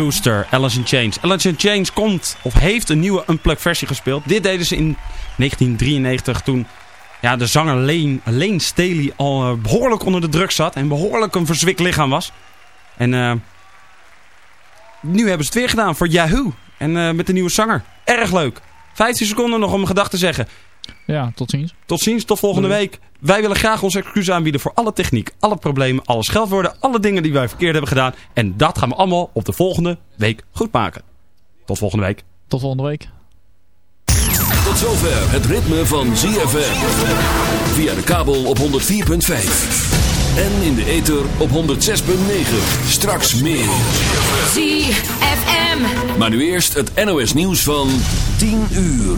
Rooster, Alice in Chains. Alice in Chains komt, of heeft een nieuwe unplugged versie gespeeld. Dit deden ze in 1993 toen ja, de zanger Lane, Lane Staley al uh, behoorlijk onder de druk zat. En behoorlijk een verzwikt lichaam was. En uh, nu hebben ze het weer gedaan voor Yahoo. En uh, met de nieuwe zanger. Erg leuk. 15 seconden nog om een gedachte te zeggen. Ja, tot ziens. Tot ziens, tot volgende Doei. week. Wij willen graag ons excuus aanbieden voor alle techniek, alle problemen, alle scheldwoorden, alle dingen die wij verkeerd hebben gedaan. En dat gaan we allemaal op de volgende week goed maken. Tot volgende week. Tot volgende week. Tot zover het ritme van ZFM. Via de kabel op 104.5. En in de ether op 106.9. Straks meer. ZFM. Maar nu eerst het NOS nieuws van 10 uur.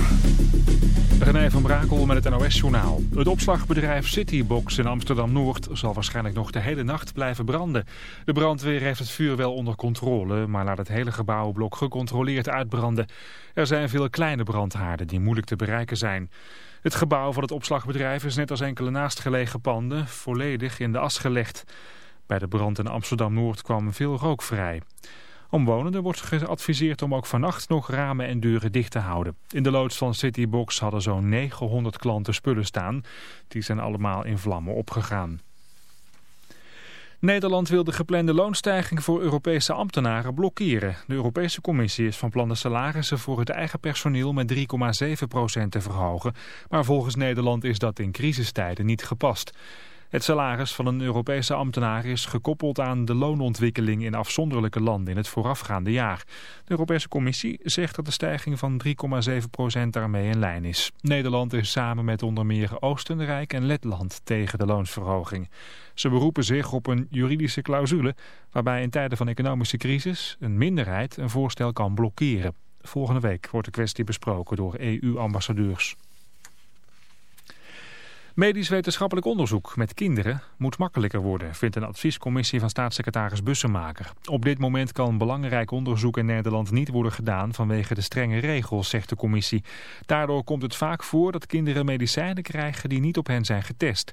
René van Brakel met het NOS-journaal. Het opslagbedrijf Citybox in Amsterdam-Noord zal waarschijnlijk nog de hele nacht blijven branden. De brandweer heeft het vuur wel onder controle, maar laat het hele gebouwblok gecontroleerd uitbranden. Er zijn veel kleine brandhaarden die moeilijk te bereiken zijn. Het gebouw van het opslagbedrijf is net als enkele naastgelegen panden volledig in de as gelegd. Bij de brand in Amsterdam-Noord kwam veel rook vrij. Omwonenden wordt geadviseerd om ook vannacht nog ramen en deuren dicht te houden. In de loods van Citybox hadden zo'n 900 klanten spullen staan. Die zijn allemaal in vlammen opgegaan. Nederland wil de geplande loonstijging voor Europese ambtenaren blokkeren. De Europese Commissie is van plan de salarissen voor het eigen personeel met 3,7% te verhogen. Maar volgens Nederland is dat in crisistijden niet gepast. Het salaris van een Europese ambtenaar is gekoppeld aan de loonontwikkeling in afzonderlijke landen in het voorafgaande jaar. De Europese Commissie zegt dat de stijging van 3,7% daarmee in lijn is. Nederland is samen met onder meer Oostenrijk en Letland tegen de loonsverhoging. Ze beroepen zich op een juridische clausule waarbij in tijden van economische crisis een minderheid een voorstel kan blokkeren. Volgende week wordt de kwestie besproken door EU-ambassadeurs. Medisch wetenschappelijk onderzoek met kinderen moet makkelijker worden, vindt een adviescommissie van staatssecretaris Bussemaker. Op dit moment kan belangrijk onderzoek in Nederland niet worden gedaan vanwege de strenge regels, zegt de commissie. Daardoor komt het vaak voor dat kinderen medicijnen krijgen die niet op hen zijn getest.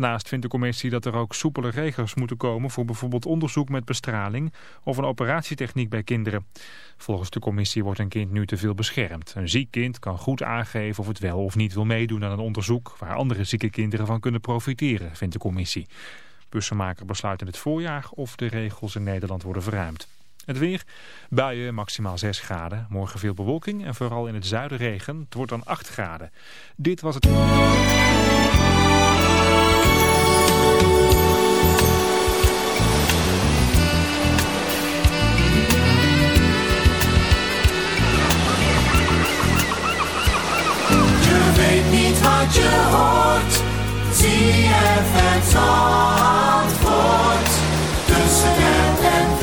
Daarnaast vindt de commissie dat er ook soepele regels moeten komen voor bijvoorbeeld onderzoek met bestraling of een operatietechniek bij kinderen. Volgens de commissie wordt een kind nu te veel beschermd. Een ziek kind kan goed aangeven of het wel of niet wil meedoen aan een onderzoek waar andere zieke kinderen van kunnen profiteren, vindt de commissie. Bussenmaker besluit in het voorjaar of de regels in Nederland worden verruimd. Het weer, buien maximaal 6 graden. Morgen veel bewolking en vooral in het zuiden regen. Het wordt dan 8 graden. Dit was het... je hoort. Tussen het en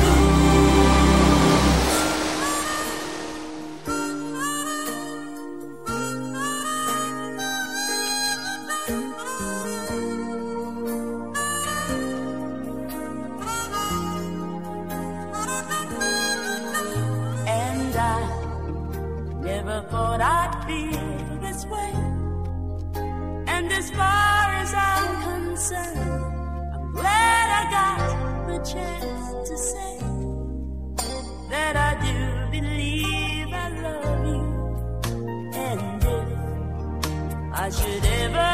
And I never thought I'd feel this way. As far as I'm concerned, I'm glad I got the chance to say that I do believe I love you. And if I should ever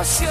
mad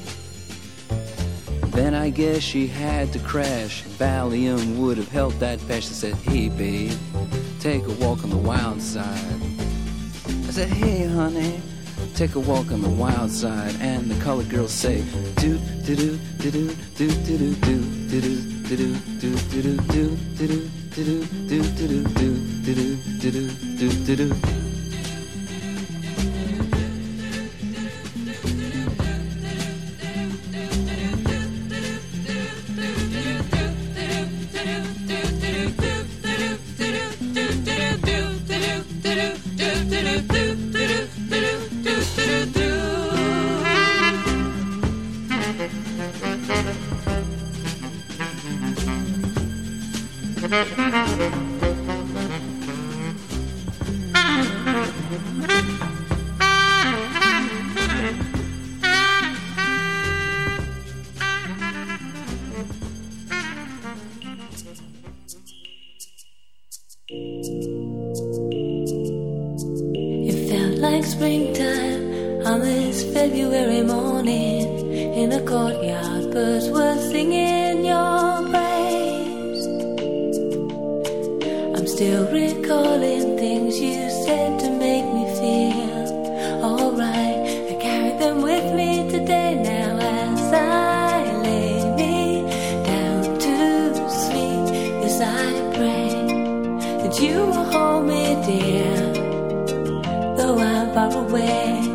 Then I guess she had to crash. Valium would have helped that patch. I said, Hey, babe, take a walk on the wild side. I said, Hey, honey, take a walk on the wild side. And the colored girls say, Do, do, do, do, do, do, do, do, do, do, do, do, do, do, do, do, do, do. Do do do do do do do do do do do. It you will hold me dear. Though I'm far away,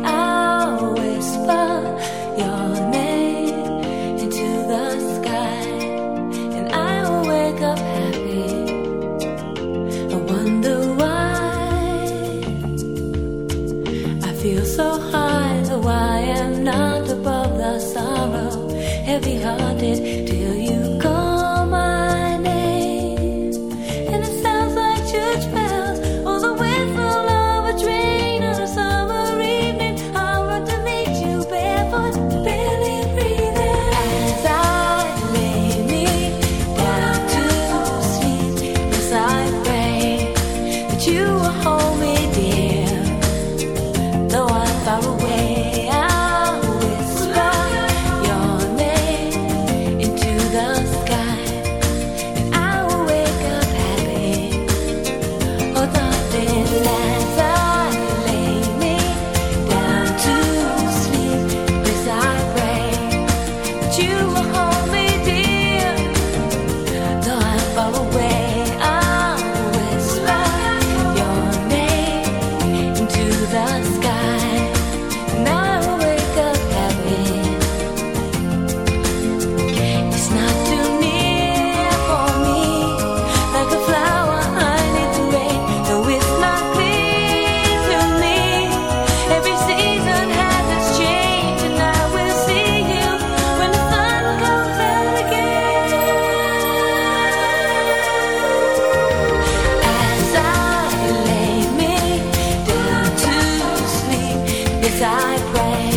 I pray.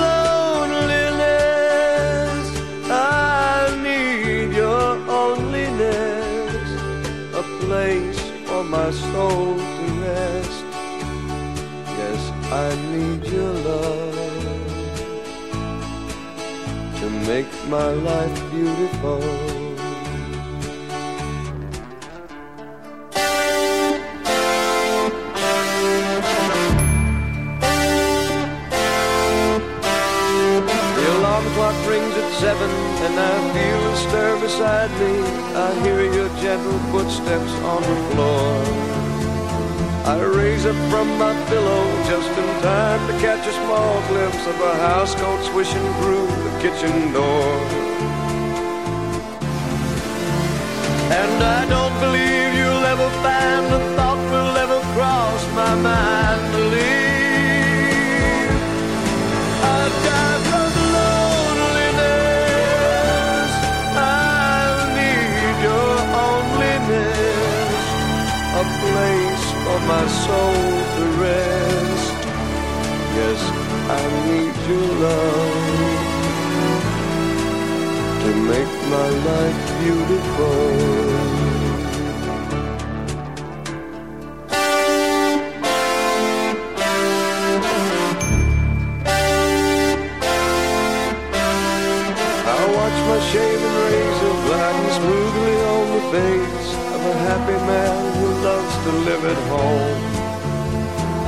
my soul to rest. Yes, I need your love to make my life beautiful. The alarm clock rings at seven, and I feel a stir beside me. I hear your gentle footsteps on the floor. I raise up from my pillow just in time to catch a small glimpse of a housecoat swishing through the kitchen door. And I don't believe you'll ever find the need love to make my life beautiful. I watch my shaven razor gliding smoothly on the face of a happy man who loves to live at home.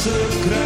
Ze krijgen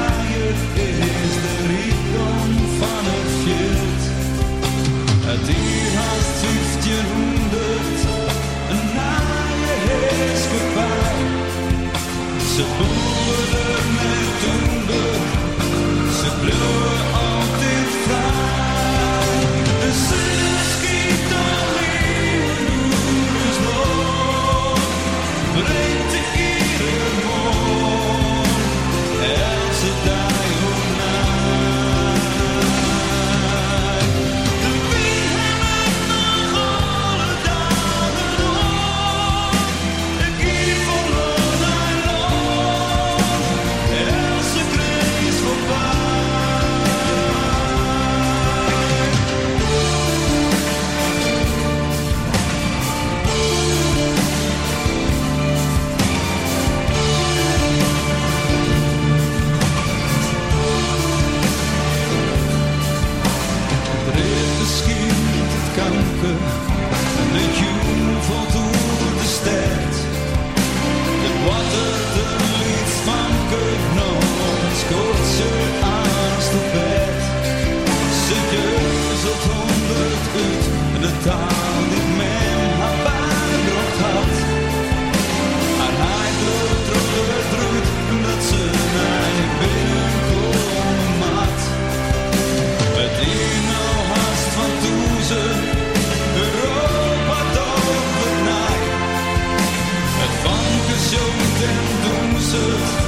surf